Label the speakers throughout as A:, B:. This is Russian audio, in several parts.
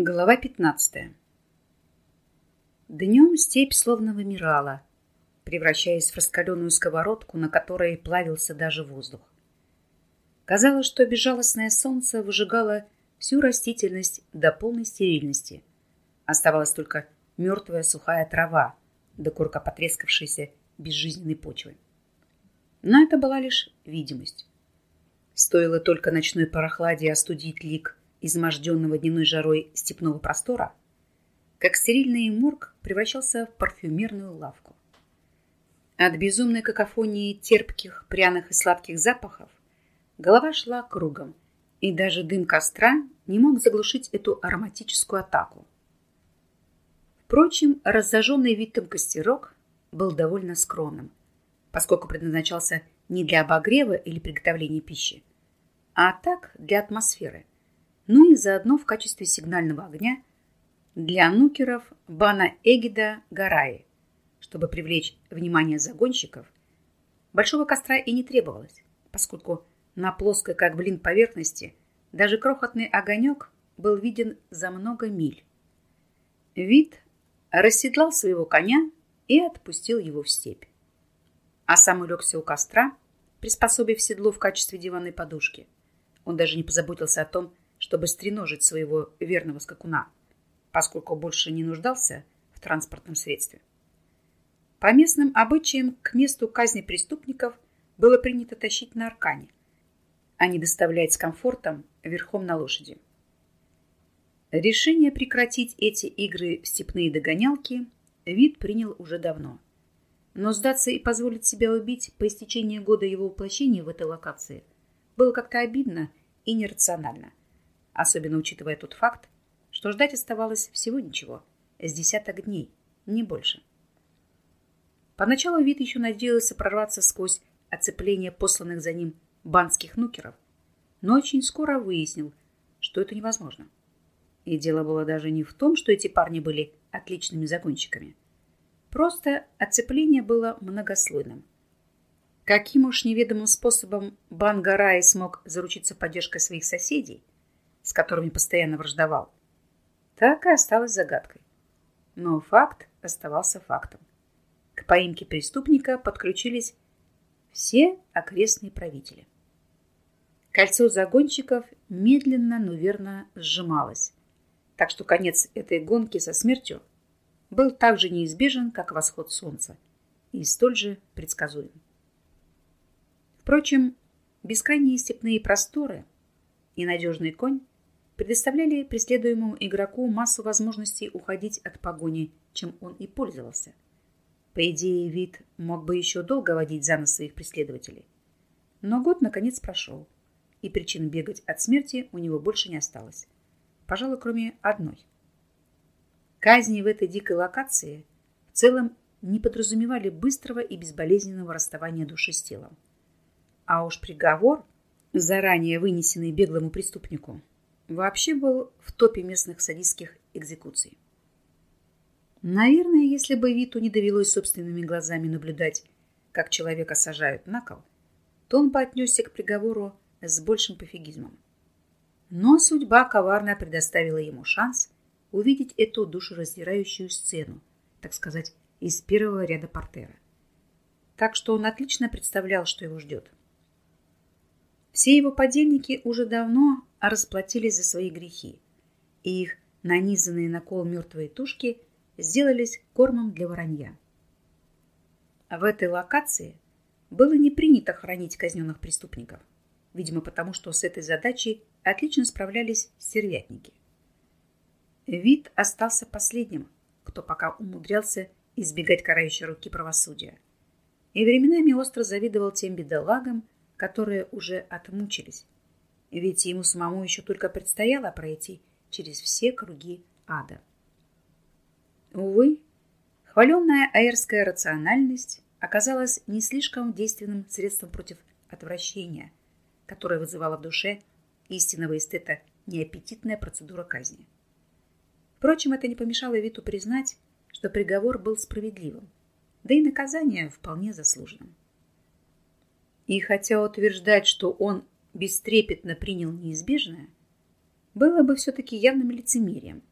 A: Глава 15. Днем степь словно вымирала, превращаясь в раскаленную сковородку, на которой плавился даже воздух. Казалось, что безжалостное солнце выжигало всю растительность до полной стерильности. Оставалась только мертвая сухая трава, до корка потрескавшейся безжизненной почвы. Но это была лишь видимость. Стоило только ночной прохладе остудить лик изможденного дневной жарой степного простора, как стерильный морг превращался в парфюмерную лавку. От безумной какофонии терпких, пряных и сладких запахов голова шла кругом, и даже дым костра не мог заглушить эту ароматическую атаку. Впрочем, разожженный Виттом костерок был довольно скромным, поскольку предназначался не для обогрева или приготовления пищи, а так для атмосферы – ну и заодно в качестве сигнального огня для нукеров Бана Эгида Гараи, чтобы привлечь внимание загонщиков. Большого костра и не требовалось, поскольку на плоской, как блин, поверхности даже крохотный огонек был виден за много миль. Вид расседлал своего коня и отпустил его в степь. А сам улегся у костра, приспособив седло в качестве диванной подушки. Он даже не позаботился о том, чтобы стреножить своего верного скакуна, поскольку больше не нуждался в транспортном средстве. По местным обычаям к месту казни преступников было принято тащить на аркане, а не доставлять с комфортом верхом на лошади. Решение прекратить эти игры в степные догонялки вид принял уже давно. Но сдаться и позволить себя убить по истечении года его воплощения в этой локации было как-то обидно и нерационально особенно учитывая тот факт, что ждать оставалось всего ничего, с десяток дней, не больше. Поначалу вид еще надеялся прорваться сквозь оцепление посланных за ним банских нукеров, но очень скоро выяснил, что это невозможно. И дело было даже не в том, что эти парни были отличными загонщиками. Просто оцепление было многослойным. Каким уж неведомым способом Бангарай смог заручиться поддержкой своих соседей, с которыми постоянно враждовал, так и осталась загадкой. Но факт оставался фактом. К поимке преступника подключились все окрестные правители. Кольцо загонщиков медленно, но верно сжималось, так что конец этой гонки со смертью был так же неизбежен, как восход солнца, и столь же предсказуем. Впрочем, бескрайние степные просторы и надежный конь предоставляли преследуемому игроку массу возможностей уходить от погони, чем он и пользовался. По идее, вид мог бы еще долго водить за нос своих преследователей. Но год, наконец, прошел, и причин бегать от смерти у него больше не осталось. Пожалуй, кроме одной. Казни в этой дикой локации в целом не подразумевали быстрого и безболезненного расставания души с телом. А уж приговор, заранее вынесенный беглому преступнику, вообще был в топе местных садистских экзекуций. Наверное, если бы Виту не довелось собственными глазами наблюдать, как человека сажают на кол, то он бы отнесся к приговору с большим пофигизмом. Но судьба коварно предоставила ему шанс увидеть эту душераздирающую сцену, так сказать, из первого ряда портера. Так что он отлично представлял, что его ждет. Все его подельники уже давно расплатились за свои грехи, и их нанизанные на кол мертвые тушки сделались кормом для воронья. В этой локации было не принято хранить казненных преступников, видимо, потому что с этой задачей отлично справлялись стервятники. Вид остался последним, кто пока умудрялся избегать карающей руки правосудия, и временами остро завидовал тем бедолагам, которые уже отмучились ведь ему самому еще только предстояло пройти через все круги ада. Увы, хваленная аэрская рациональность оказалась не слишком действенным средством против отвращения, которое вызывало в душе истинного эстета неаппетитная процедура казни. Впрочем, это не помешало Виту признать, что приговор был справедливым, да и наказание вполне заслуженным. И хотя утверждать, что он бестрепетно принял неизбежное, было бы все-таки явным лицемерием.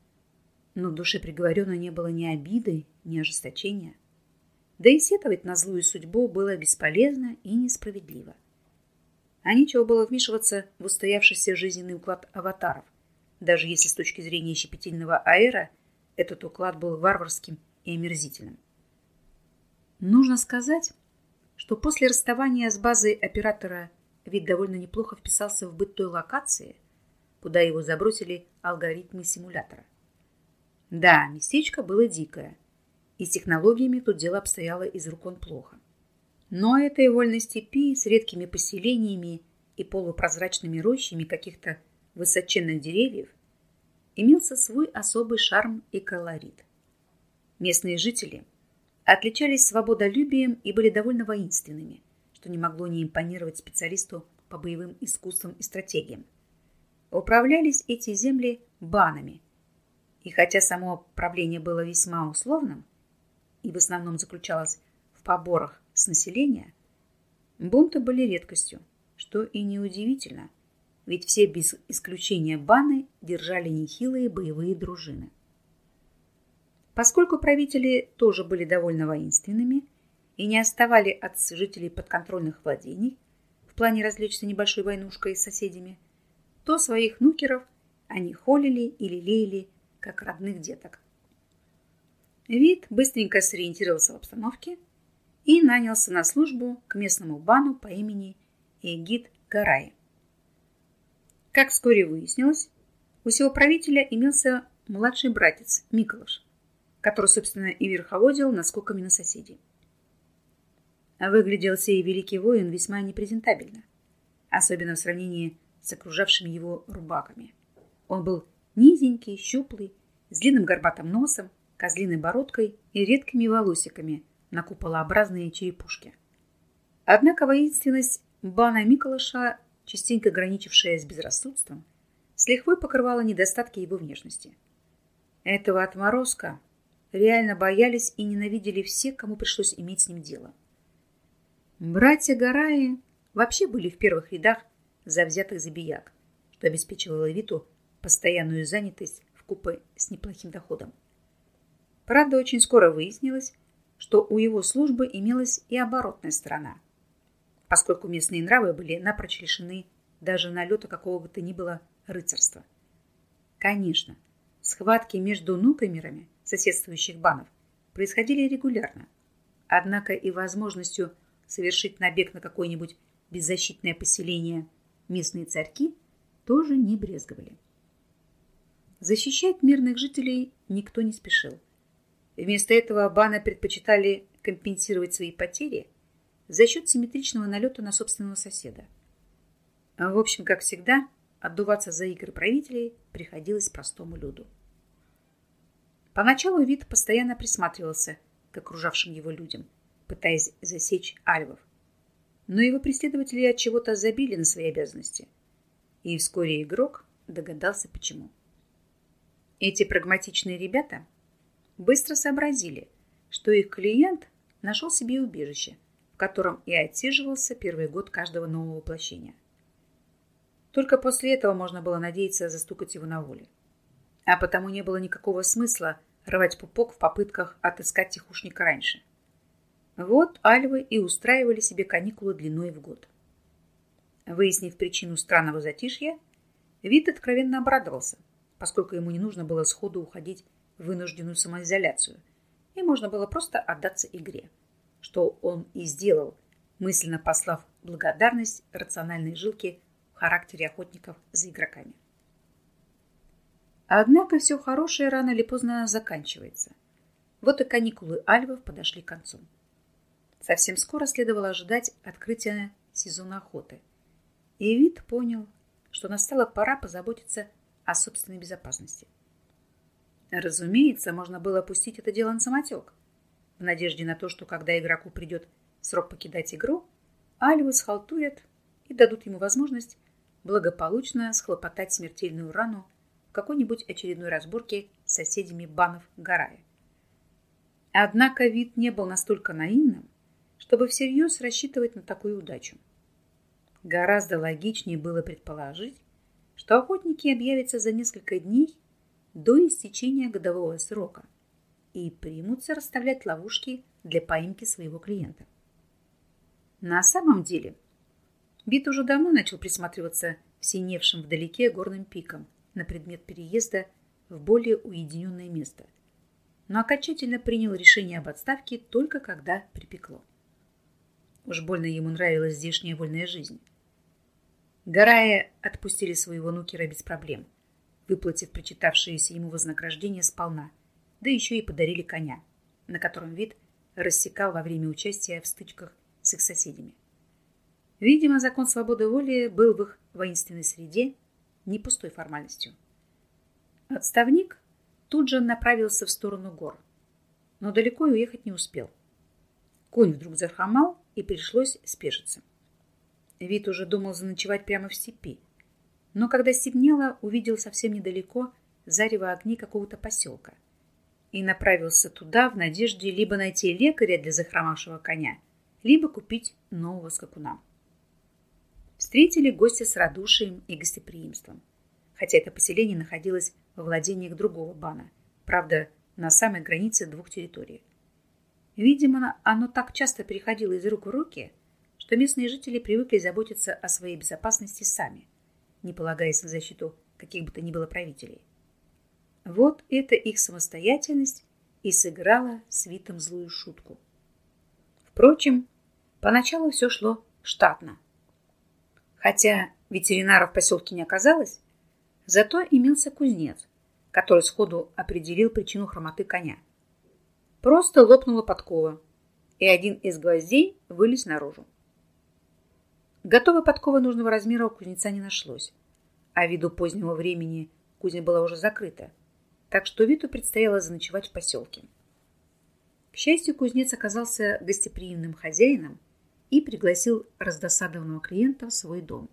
A: Но в душе приговоренного не было ни обиды, ни ожесточения. Да и сетовать на злую судьбу было бесполезно и несправедливо. А нечего было вмешиваться в устоявшийся жизненный уклад аватаров, даже если с точки зрения щепетильного аэра этот уклад был варварским и омерзительным. Нужно сказать, что после расставания с базой оператора вид довольно неплохо вписался в быт той локации, куда его забросили алгоритмы симулятора. Да, местечко было дикое, и с технологиями тут дело обстояло из рук он плохо. Но этой вольной степи с редкими поселениями и полупрозрачными рощами каких-то высоченных деревьев имелся свой особый шарм и колорит. Местные жители – отличались свободолюбием и были довольно воинственными, что не могло не импонировать специалисту по боевым искусствам и стратегиям. Управлялись эти земли банами, и хотя само правление было весьма условным и в основном заключалось в поборах с населения, бунты были редкостью, что и неудивительно, ведь все без исключения баны держали нехилые боевые дружины. Поскольку правители тоже были довольно воинственными и не оставали от жителей подконтрольных владений в плане развлечься небольшой войнушкой с соседями, то своих нукеров они холили и лелеяли, как родных деток. Вид быстренько сориентировался в обстановке и нанялся на службу к местному бану по имени Эгид Гарай. Как вскоре выяснилось, у сего правителя имелся младший братец Миколаш, который, собственно, и верховодил наскоками на соседей. Выглядел сей великий воин весьма непрезентабельно, особенно в сравнении с окружавшими его рубаками. Он был низенький, щуплый, с длинным горбатым носом, козлиной бородкой и редкими волосиками на куполообразные черепушки. Однако воинственность Бана Миколаша, частенько граничившая с безрассудством, с лихвой покрывала недостатки его внешности. Этого отморозка реально боялись и ненавидели все, кому пришлось иметь с ним дело. Братья Гараи вообще были в первых рядах завзятых забияк, что обеспечивало Виту постоянную занятость в купе с неплохим доходом. Правда, очень скоро выяснилось, что у его службы имелась и оборотная сторона, поскольку местные нравы были напрочь лишены даже налета какого бы то ни было рыцарства. Конечно, схватки между нукамерами соседствующих банов происходили регулярно. Однако и возможностью совершить набег на какое-нибудь беззащитное поселение местные царьки тоже не брезговали. Защищать мирных жителей никто не спешил. Вместо этого баны предпочитали компенсировать свои потери за счет симметричного налета на собственного соседа. В общем, как всегда, отдуваться за игры правителей приходилось простому люду. Поначалу вид постоянно присматривался к окружавшим его людям, пытаясь засечь альвов. Но его преследователи от чего-то забили на свои обязанности. И вскоре игрок догадался, почему. Эти прагматичные ребята быстро сообразили, что их клиент нашел себе убежище, в котором и отсиживался первый год каждого нового воплощения. Только после этого можно было надеяться застукать его на воле. А потому не было никакого смысла рвать пупок в попытках отыскать тихушника раньше. Вот альвы и устраивали себе каникулы длиной в год. Выяснив причину странного затишья, Вит откровенно обрадовался, поскольку ему не нужно было сходу уходить в вынужденную самоизоляцию, и можно было просто отдаться игре, что он и сделал, мысленно послав благодарность рациональной жилке в характере охотников за игроками. Однако все хорошее рано или поздно заканчивается. Вот и каникулы альвов подошли к концу. Совсем скоро следовало ожидать открытия сезона охоты. И Вит понял, что настала пора позаботиться о собственной безопасности. Разумеется, можно было опустить это дело на самотек, в надежде на то, что когда игроку придет срок покидать игру, альвы схалтурят и дадут ему возможность благополучно схлопотать смертельную рану какой-нибудь очередной разборке с соседями банов Гарая. Однако вид не был настолько наивным, чтобы всерьез рассчитывать на такую удачу. Гораздо логичнее было предположить, что охотники объявятся за несколько дней до истечения годового срока и примутся расставлять ловушки для поимки своего клиента. На самом деле, Бит уже давно начал присматриваться к синевшим вдалеке горным пикам на предмет переезда в более уединенное место, но окончательно принял решение об отставке только когда припекло. Уж больно ему нравилась здешняя вольная жизнь. Гарая отпустили своего нукера без проблем, выплатив причитавшееся ему вознаграждение сполна, да еще и подарили коня, на котором вид рассекал во время участия в стычках с их соседями. Видимо, закон свободы воли был в их воинственной среде не пустой формальностью. Отставник тут же направился в сторону гор, но далеко уехать не успел. Конь вдруг захромал, и пришлось спешиться. Вид уже думал заночевать прямо в степи, но когда стемнело, увидел совсем недалеко зарево огней какого-то поселка и направился туда в надежде либо найти лекаря для захромавшего коня, либо купить нового скакуна. Встретили гостя с радушием и гостеприимством, хотя это поселение находилось во владениях другого бана, правда, на самой границе двух территорий. Видимо, оно так часто переходило из рук в руки, что местные жители привыкли заботиться о своей безопасности сами, не полагаясь на защиту каких бы то ни было правителей. Вот эта их самостоятельность и сыграла свитом злую шутку. Впрочем, Поначалу все шло штатно. Хотя ветеринара в поселке не оказалось, зато имелся кузнец, который сходу определил причину хромоты коня. Просто лопнула подкова, и один из гвоздей вылез наружу. Готовой подковы нужного размера у кузнеца не нашлось, а ввиду позднего времени кузня была уже закрыта, так что Виту предстояло заночевать в поселке. К счастью, кузнец оказался гостеприимным хозяином и пригласил раздосадованного клиента в свой дом.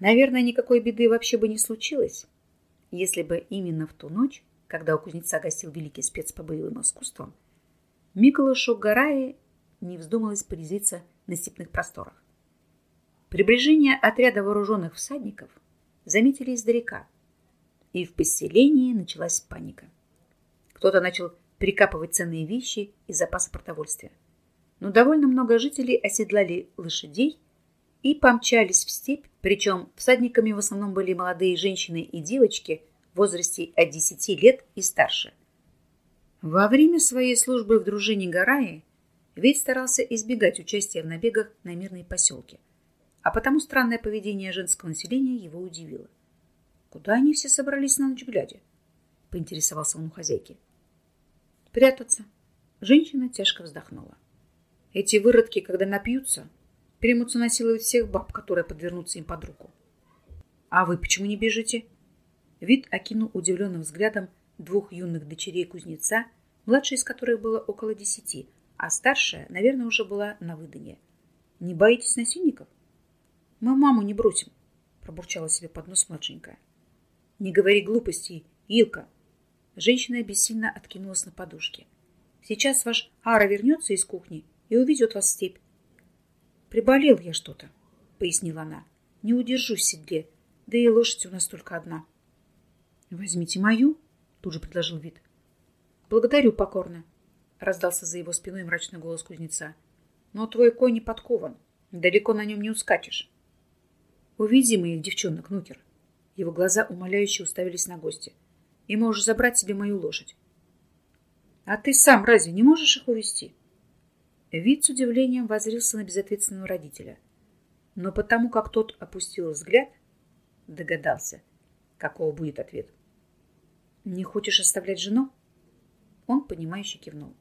A: Наверное, никакой беды вообще бы не случилось, если бы именно в ту ночь, когда у кузнеца гостил великий спец по боевым искусствам, Миколашу Гарае не вздумалось порезвиться на степных просторах. Приближение отряда вооруженных всадников заметили издалека, и в поселении началась паника. Кто-то начал прикапывать ценные вещи и запасы продовольствия но довольно много жителей оседлали лошадей и помчались в степь, причем всадниками в основном были молодые женщины и девочки возрасте от 10 лет и старше. Во время своей службы в дружине Гараи ведь старался избегать участия в набегах на мирные поселки, а потому странное поведение женского населения его удивило. «Куда они все собрались на ночь глядя?» — поинтересовался он у хозяйки. «Прятаться». Женщина тяжко вздохнула. Эти выродки, когда напьются, примутся насиловать всех баб, которые подвернутся им под руку. А вы почему не бежите? Вид окинул удивленным взглядом двух юных дочерей кузнеца, младшая из которых было около десяти, а старшая, наверное, уже была на выданье. Не боитесь насильников? Мы маму не бросим, пробурчала себе под нос младшенькая. Не говори глупостей, Илка. Женщина бессильно откинулась на подушке. Сейчас ваш Ара вернется из кухни и увезет вас в степь. Приболел я что-то, пояснила она. Не удержусь в седле, да и лошадь у нас только одна. Возьмите мою, тут же предложил вид. Благодарю покорно, раздался за его спиной мрачный голос кузнеца. Но твой конь не подкован, далеко на нем не ускачешь. Уведи моих девчонок, Нукер. Его глаза умоляюще уставились на гостя. И можешь забрать себе мою лошадь. А ты сам разве не можешь их увести? Вид с удивлением возрился на безответственного родителя. Но потому как тот опустил взгляд, догадался, какого будет ответ. «Не хочешь оставлять жену?» Он, понимающе кивнул.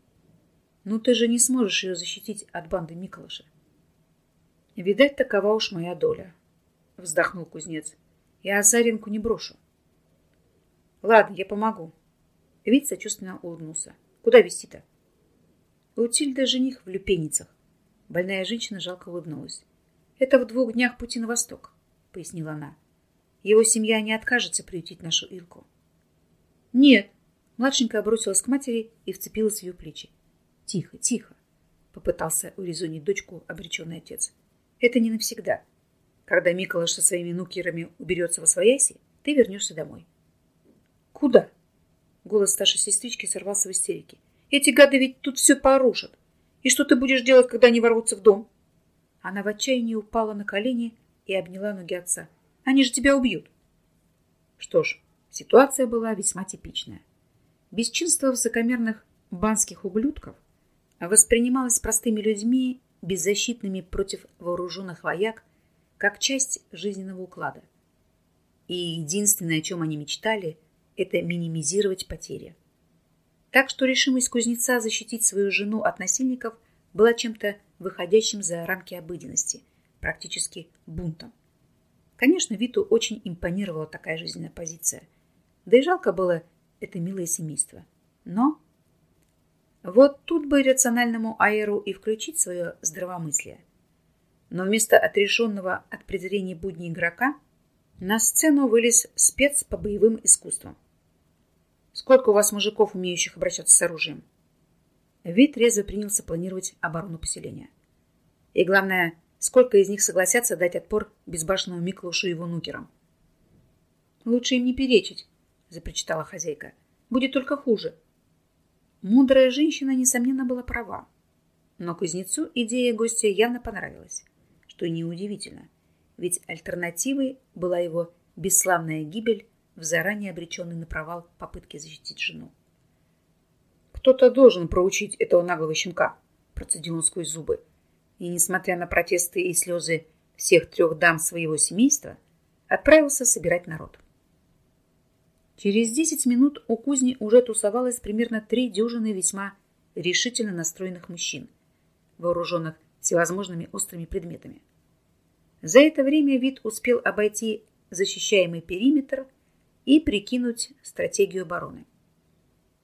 A: «Ну ты же не сможешь ее защитить от банды Миколаша». «Видать, такова уж моя доля», — вздохнул кузнец. «Я Азаренку не брошу». «Ладно, я помогу». Вид сочувственно улыбнулся. «Куда вести-то?» У Тильды жених в Люпеницах. Больная женщина жалко улыбнулась. Это в двух днях пути на восток, пояснила она. Его семья не откажется приютить нашу Илку. Нет. Младшенькая бросилась к матери и вцепилась в ее плечи. Тихо, тихо, попытался урезонить дочку обреченный отец. Это не навсегда. Когда Миколаш со своими нукерами уберется во свояси, ты вернешься домой. Куда? Голос старшей сестрички сорвался в истерике. Эти гады ведь тут все порушат. И что ты будешь делать, когда они ворвутся в дом? Она в отчаянии упала на колени и обняла ноги отца. Они же тебя убьют. Что ж, ситуация была весьма типичная. Бесчинство высокомерных банских ублюдков воспринималось простыми людьми, беззащитными против вооруженных вояк, как часть жизненного уклада. И единственное, о чем они мечтали, это минимизировать потери. Так что решимость кузнеца защитить свою жену от насильников была чем-то выходящим за рамки обыденности, практически бунтом. Конечно, Виту очень импонировала такая жизненная позиция. Да и жалко было это милое семейство. Но вот тут бы рациональному Аэру и включить свое здравомыслие. Но вместо отрешенного от презрения будни игрока на сцену вылез спец по боевым искусствам. Сколько у вас мужиков, умеющих обращаться с оружием? Вид резво принялся планировать оборону поселения. И главное, сколько из них согласятся дать отпор безбашенному Миклушу и его нукерам? Лучше им не перечить, запричитала хозяйка. Будет только хуже. Мудрая женщина, несомненно, была права. Но кузнецу идея гостя явно понравилась, что неудивительно, ведь альтернативой была его бесславная гибель в заранее обреченной на провал попытки защитить жену. «Кто-то должен проучить этого наглого щенка», – процедил он сквозь зубы. И, несмотря на протесты и слезы всех трех дам своего семейства, отправился собирать народ. Через десять минут у кузни уже тусовалось примерно три дюжины весьма решительно настроенных мужчин, вооруженных всевозможными острыми предметами. За это время вид успел обойти защищаемый периметр – и прикинуть стратегию обороны.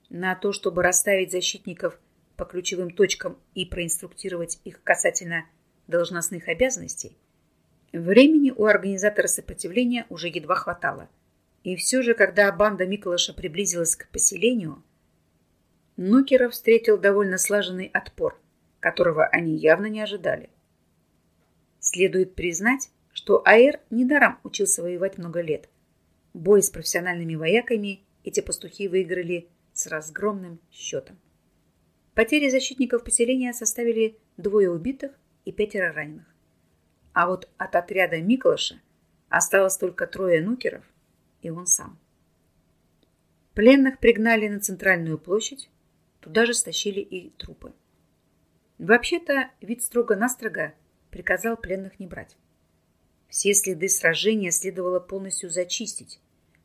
A: На то, чтобы расставить защитников по ключевым точкам и проинструктировать их касательно должностных обязанностей, времени у организатора сопротивления уже едва хватало. И все же, когда банда Миколаша приблизилась к поселению, Нукеров встретил довольно слаженный отпор, которого они явно не ожидали. Следует признать, что Аэр недаром учился воевать много лет – Бой с профессиональными вояками эти пастухи выиграли с разгромным счетом. Потери защитников поселения составили двое убитых и пятеро раненых. А вот от отряда Миклаша осталось только трое нукеров и он сам. Пленных пригнали на центральную площадь, туда же стащили и трупы. Вообще-то вид строго-настрого приказал пленных не брать. Все следы сражения следовало полностью зачистить,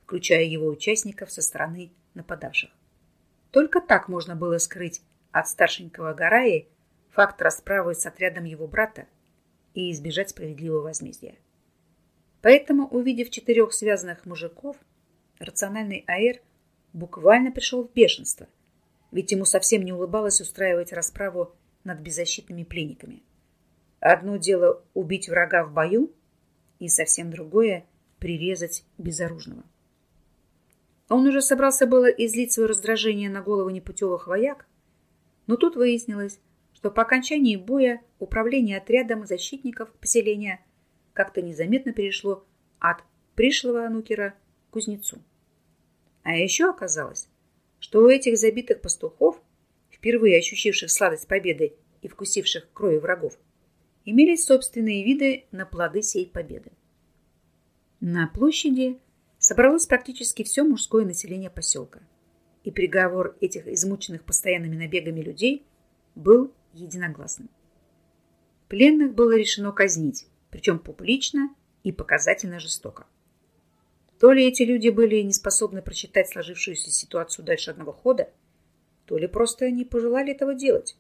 A: включая его участников со стороны нападавших. Только так можно было скрыть от старшенького Гараи факт расправы с отрядом его брата и избежать справедливого возмездия. Поэтому, увидев четырех связанных мужиков, рациональный Аэр буквально пришел в бешенство, ведь ему совсем не улыбалось устраивать расправу над беззащитными пленниками. Одно дело убить врага в бою, и совсем другое — прирезать безоружного. Он уже собрался было излить свое раздражение на голову непутевых вояк, но тут выяснилось, что по окончании боя управление отрядом защитников поселения как-то незаметно перешло от пришлого анукера к кузнецу. А еще оказалось, что у этих забитых пастухов, впервые ощущивших сладость победы и вкусивших крови врагов, имелись собственные виды на плоды сей победы. На площади собралось практически все мужское население поселка. И приговор этих измученных постоянными набегами людей был единогласным. Пленных было решено казнить, причем публично и показательно жестоко. То ли эти люди были не способны прочитать сложившуюся ситуацию дальше одного хода, то ли просто не пожелали этого делать.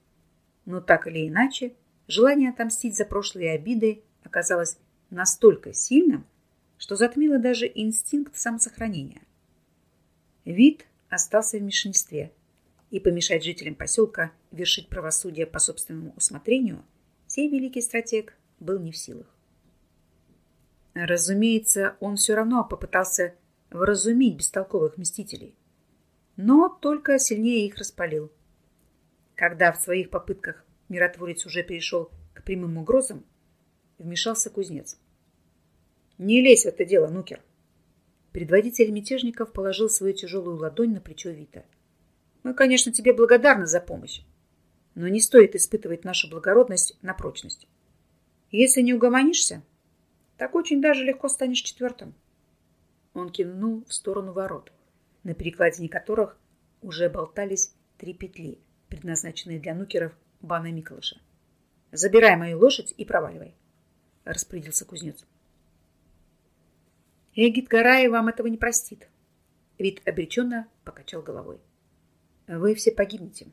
A: Но так или иначе, желание отомстить за прошлые обиды оказалось настолько сильным, что затмило даже инстинкт самосохранения. Вид остался в меньшинстве, и помешать жителям поселка вершить правосудие по собственному усмотрению сей великий стратег был не в силах. Разумеется, он все равно попытался вразумить бестолковых мстителей, но только сильнее их распалил. Когда в своих попытках миротворец уже перешел к прямым угрозам, вмешался кузнец. Не лезь в это дело, Нукер. Предводитель мятежников положил свою тяжелую ладонь на плечо Вита. Мы, конечно, тебе благодарны за помощь, но не стоит испытывать нашу благородность на прочность. Если не угомонишься, так очень даже легко станешь четвертым. Он кивнул в сторону ворот, на перекладине которых уже болтались три петли, предназначенные для нукеров Бана Миколыша. «Забирай мою лошадь и проваливай», — распорядился кузнец. Эгит Гарай вам этого не простит. Вид обреченно покачал головой. Вы все погибнете.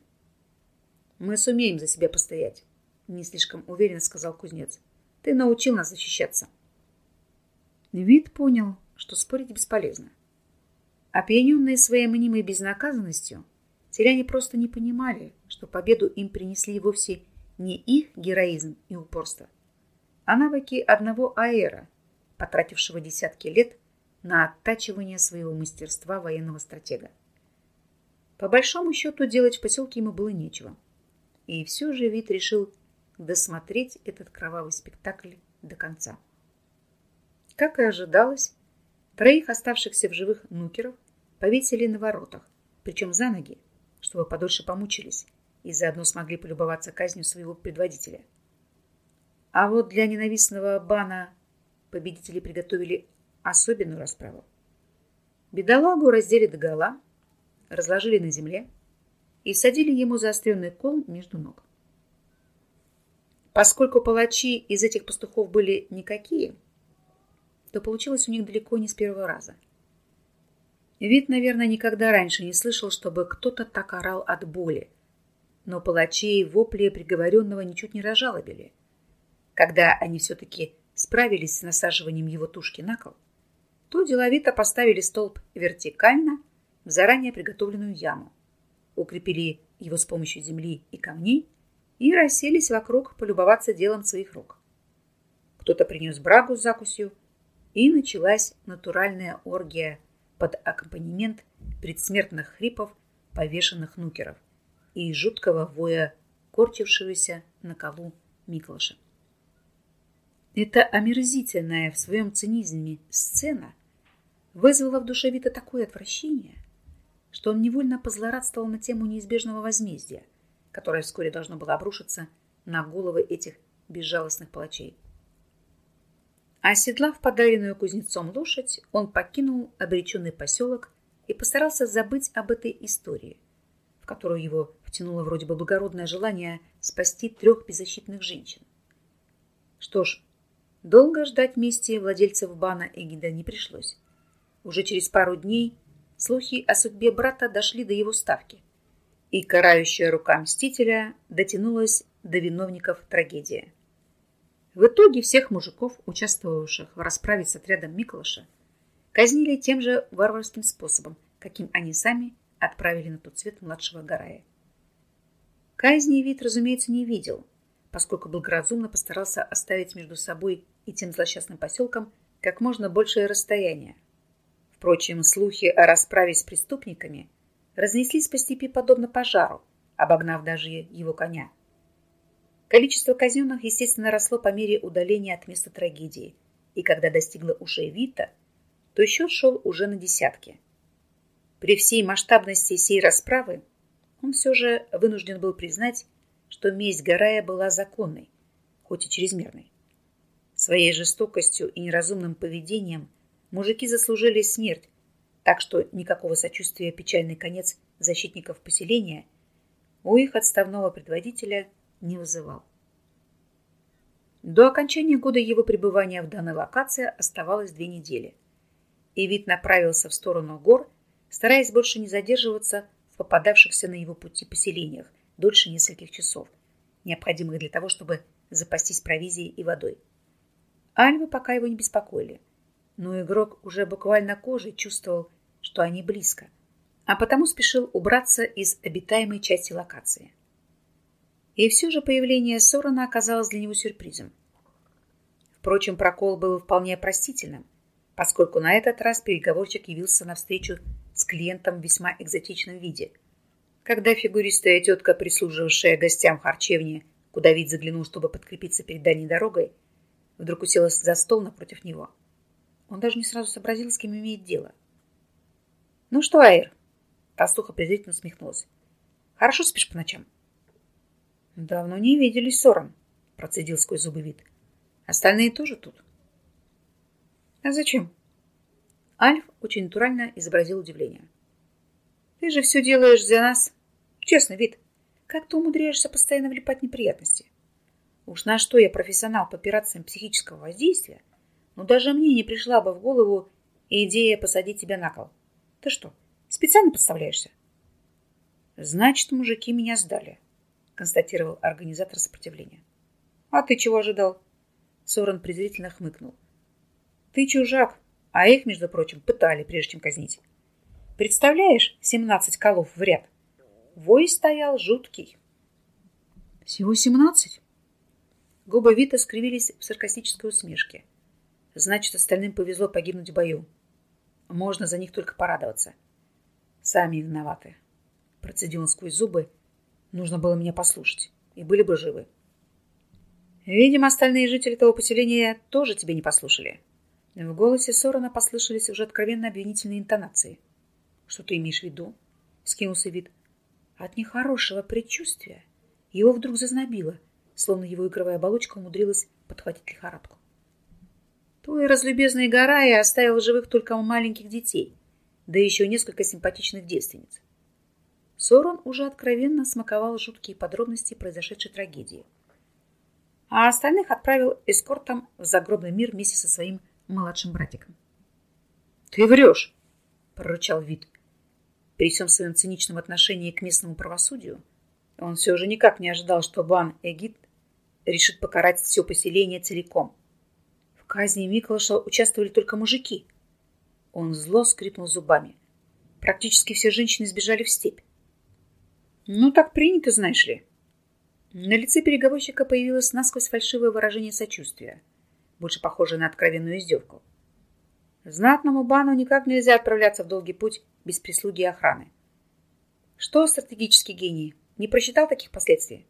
A: Мы сумеем за себя постоять, не слишком уверенно сказал кузнец. Ты научил нас защищаться. Вид понял, что спорить бесполезно. Опьяненные своей мнимой безнаказанностью, селяне просто не понимали, что победу им принесли вовсе не их героизм и упорство, а навыки одного аэра, потратившего десятки лет на оттачивание своего мастерства военного стратега. По большому счету делать в поселке ему было нечего. И все же Вит решил досмотреть этот кровавый спектакль до конца. Как и ожидалось, троих оставшихся в живых нукеров повесили на воротах, причем за ноги, чтобы подольше помучились и заодно смогли полюбоваться казнью своего предводителя. А вот для ненавистного бана победители приготовили особенную расправу. Бедолагу раздели догола, разложили на земле и садили ему заостренный кол между ног. Поскольку палачи из этих пастухов были никакие, то получилось у них далеко не с первого раза. Вид, наверное, никогда раньше не слышал, чтобы кто-то так орал от боли, но палачей вопли приговоренного ничуть не разжалобили. Когда они все-таки справились с насаживанием его тушки на кол, то деловито поставили столб вертикально в заранее приготовленную яму, укрепили его с помощью земли и камней и расселись вокруг полюбоваться делом своих рук. Кто-то принес брагу с закусью, и началась натуральная оргия под аккомпанемент предсмертных хрипов повешенных нукеров и жуткого воя корчившегося на колу Миклаша. Эта омерзительная в своем цинизме сцена вызвала в душе Вита такое отвращение, что он невольно позлорадствовал на тему неизбежного возмездия, которое вскоре должно было обрушиться на головы этих безжалостных палачей. Оседлав подаренную кузнецом лошадь, он покинул обреченный поселок и постарался забыть об этой истории, в которую его втянуло вроде бы благородное желание спасти трех беззащитных женщин. Что ж, Долго ждать мести владельцев бана Эгида не пришлось. Уже через пару дней слухи о судьбе брата дошли до его ставки, и карающая рука мстителя дотянулась до виновников трагедии. В итоге всех мужиков, участвовавших в расправе с отрядом Миклаша, казнили тем же варварским способом, каким они сами отправили на тот свет младшего Гарая. Казни вид, разумеется, не видел, поскольку благоразумно постарался оставить между собой и тем злосчастным поселком как можно большее расстояние. Впрочем, слухи о расправе с преступниками разнеслись по степи подобно пожару, обогнав даже его коня. Количество казненных, естественно, росло по мере удаления от места трагедии, и когда достигло ушей Вита, то счет шел уже на десятки. При всей масштабности сей расправы он все же вынужден был признать, что месть Гарая была законной, хоть и чрезмерной. Своей жестокостью и неразумным поведением мужики заслужили смерть, так что никакого сочувствия печальный конец защитников поселения у их отставного предводителя не вызывал. До окончания года его пребывания в данной локации оставалось две недели, и вид направился в сторону гор, стараясь больше не задерживаться в попадавшихся на его пути поселениях, дольше нескольких часов, необходимых для того, чтобы запастись провизией и водой. Альвы пока его не беспокоили, но игрок уже буквально кожей чувствовал, что они близко, а потому спешил убраться из обитаемой части локации. И все же появление Сорона оказалось для него сюрпризом. Впрочем, прокол был вполне простительным, поскольку на этот раз переговорщик явился навстречу с клиентом в весьма экзотичном виде – когда фигуристая тетка, прислуживавшая гостям харчевни, куда вид заглянул, чтобы подкрепиться перед дальней дорогой, вдруг уселась за стол напротив него. Он даже не сразу сообразил, с кем имеет дело. «Ну что, Айр?» Толстуха презрительно усмехнулась. «Хорошо спишь по ночам?» «Давно не виделись, Сором», — процедил сквозь зубы вид. «Остальные тоже тут?» «А зачем?» Альф очень натурально изобразил удивление. «Ты же все делаешь для нас. Честно, вид, как ты умудряешься постоянно влипать неприятности? Уж на что я профессионал по операциям психического воздействия, но даже мне не пришла бы в голову идея посадить тебя на кол. Ты что, специально подставляешься?» «Значит, мужики меня сдали», — констатировал организатор сопротивления. «А ты чего ожидал?» Соран презрительно хмыкнул. «Ты чужак, а их, между прочим, пытали, прежде чем казнить. Представляешь, семнадцать колов в ряд. Вой стоял жуткий. Всего семнадцать? Губы Вита скривились в саркастической усмешке. Значит, остальным повезло погибнуть в бою. Можно за них только порадоваться. Сами виноваты. Процедил он сквозь зубы. Нужно было меня послушать. И были бы живы. Видимо, остальные жители того поселения тоже тебя не послушали. В голосе Сорона послышались уже откровенно обвинительные интонации. «Что ты имеешь в виду?» — скинулся вид. От нехорошего предчувствия его вдруг зазнобило, словно его игровая оболочка умудрилась подхватить лихорадку. Твой разлюбезный Гарай оставил живых только маленьких детей, да еще несколько симпатичных девственниц. Сорон уже откровенно смаковал жуткие подробности произошедшей трагедии. А остальных отправил эскортом в загробный мир вместе со своим младшим братиком. «Ты врешь!» — прорычал Вит. При всем своем циничном отношении к местному правосудию он все же никак не ожидал, что Бан Эгид решит покарать все поселение целиком. В казни Миклаша участвовали только мужики. Он зло скрипнул зубами. Практически все женщины сбежали в степь. «Ну, так принято, знаешь ли». На лице переговорщика появилось насквозь фальшивое выражение сочувствия больше похожей на откровенную издевку. Знатному бану никак нельзя отправляться в долгий путь без прислуги и охраны. Что стратегический гений? Не просчитал таких последствий?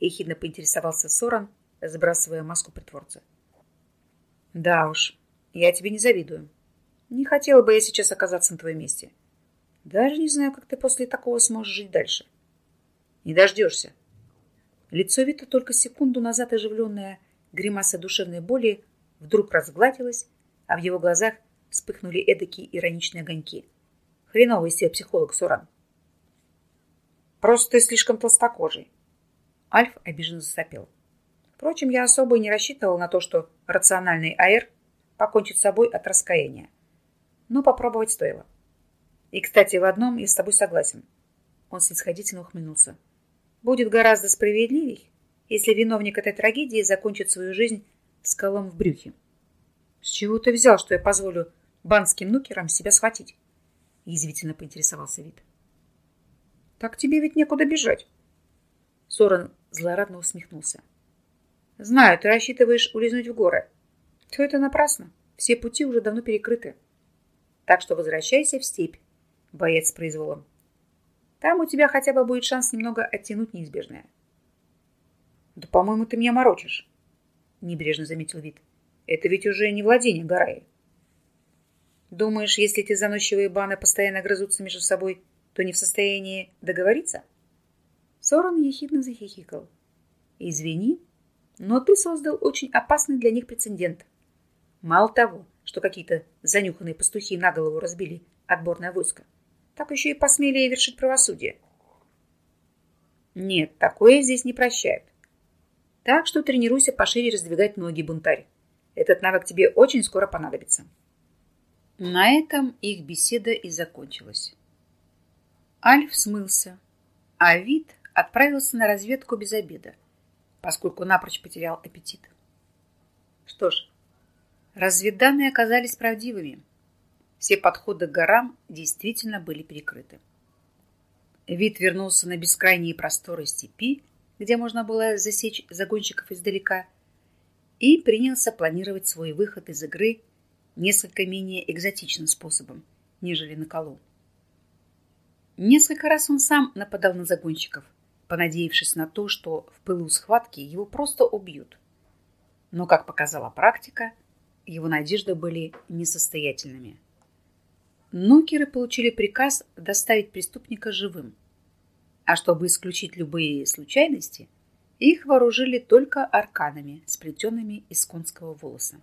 A: Ехидно поинтересовался Соран, сбрасывая маску притворца. Да уж, я тебе не завидую. Не хотела бы я сейчас оказаться на твоем месте. Даже не знаю, как ты после такого сможешь жить дальше. Не дождешься. Лицо Вита только секунду назад оживленное Гримаса душевной боли вдруг разгладилась, а в его глазах вспыхнули эдакие ироничные огоньки. Хреновый себе психолог, Суран. Просто ты слишком толстокожий. Альф обиженно засопел. Впрочем, я особо и не рассчитывал на то, что рациональный Аэр покончит с собой от раскаяния. Но попробовать стоило. И, кстати, в одном я с тобой согласен. Он снисходительно ухмыльнулся. Будет гораздо справедливей, если виновник этой трагедии закончит свою жизнь скалом в брюхе. С чего ты взял, что я позволю банским нукерам себя схватить? Язвительно поинтересовался вид. Так тебе ведь некуда бежать. Сорен злорадно усмехнулся. Знаю, ты рассчитываешь улизнуть в горы. То это напрасно. Все пути уже давно перекрыты. Так что возвращайся в степь, боец с произволом. Там у тебя хотя бы будет шанс немного оттянуть неизбежное. Да, по-моему, ты меня морочишь, небрежно заметил вид. Это ведь уже не владение Гараи. Думаешь, если эти заносчивые баны постоянно грызутся между собой, то не в состоянии договориться? Сорон ехидно захихикал. Извини, но ты создал очень опасный для них прецедент. Мало того, что какие-то занюханные пастухи на голову разбили отборное войско, так еще и посмели вершить правосудие. Нет, такое здесь не прощают. Так что тренируйся пошире раздвигать ноги, бунтарь. Этот навык тебе очень скоро понадобится. На этом их беседа и закончилась. Альф смылся, а Вид отправился на разведку без обеда, поскольку напрочь потерял аппетит. Что ж, разведданные оказались правдивыми. Все подходы к горам действительно были перекрыты. Вид вернулся на бескрайние просторы степи, где можно было засечь загонщиков издалека, и принялся планировать свой выход из игры несколько менее экзотичным способом, нежели на колу. Несколько раз он сам нападал на загонщиков, понадеявшись на то, что в пылу схватки его просто убьют. Но, как показала практика, его надежды были несостоятельными. Нокеры получили приказ доставить преступника живым. А чтобы исключить любые случайности, их вооружили только арканами, сплетенными из конского волоса.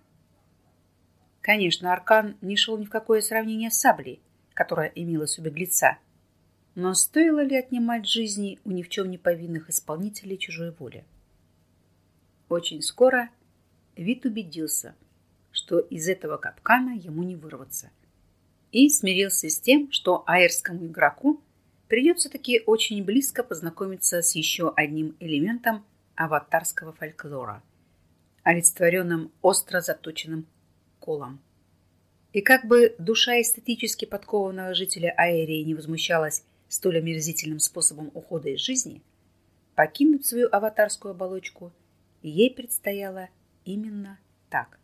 A: Конечно, аркан не шел ни в какое сравнение с саблей, которая имелась у беглеца. Но стоило ли отнимать жизни у ни в чем не повинных исполнителей чужой воли? Очень скоро Вит убедился, что из этого капкана ему не вырваться, и смирился с тем, что аэрскому игроку придется таки очень близко познакомиться с еще одним элементом аватарского фольклора, олицетворенным остро заточенным колом. И как бы душа эстетически подкованного жителя Аэрии не возмущалась столь омерзительным способом ухода из жизни, покинуть свою аватарскую оболочку ей предстояло именно так –